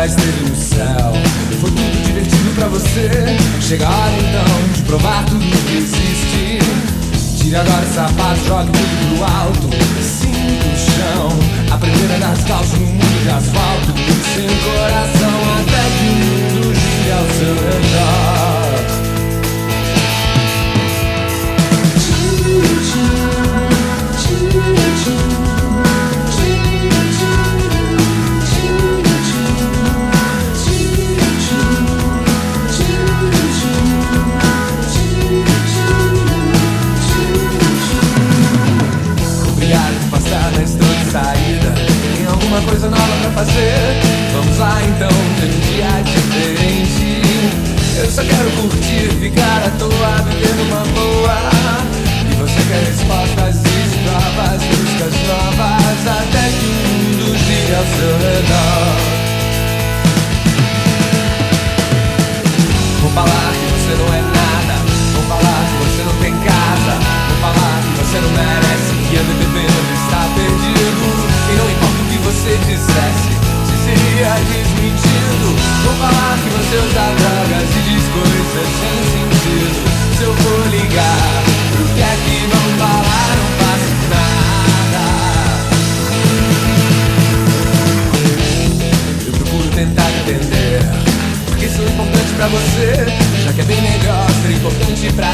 já esteve no céu. Foi tudo divertido pra você. Chega a hora então de provar tudo que existe. Tire agora o sapato, jogue tudo pro alto. Sinta o chão. Aprender a dar descalço no mundo de asfalto. Nova pra fazer? Vamos lá então, ter um dia diferente. Eu só quero curtir, ficar à toa, viver numa dia desmentindo Vou falar que você usa drogas e diz coisas sem sentido. Se eu vou ligar pro que é que vão falar? Não faço nada. Eu procuro tentar entender. Porque isso é importante pra você. Já que é bem melhor ser importante pra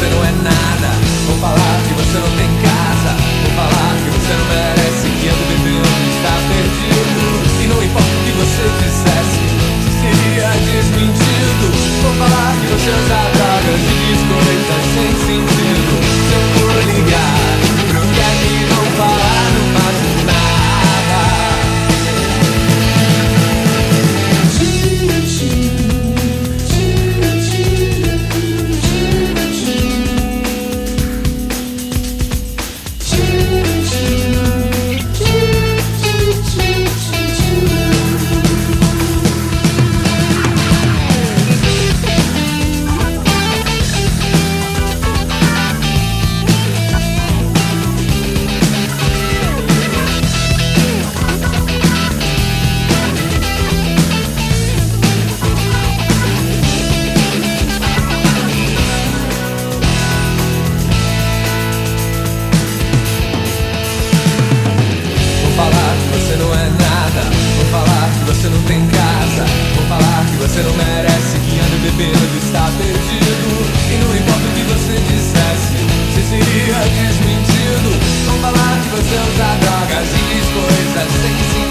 pero en nada. Você usa drogas e coisas sem sentido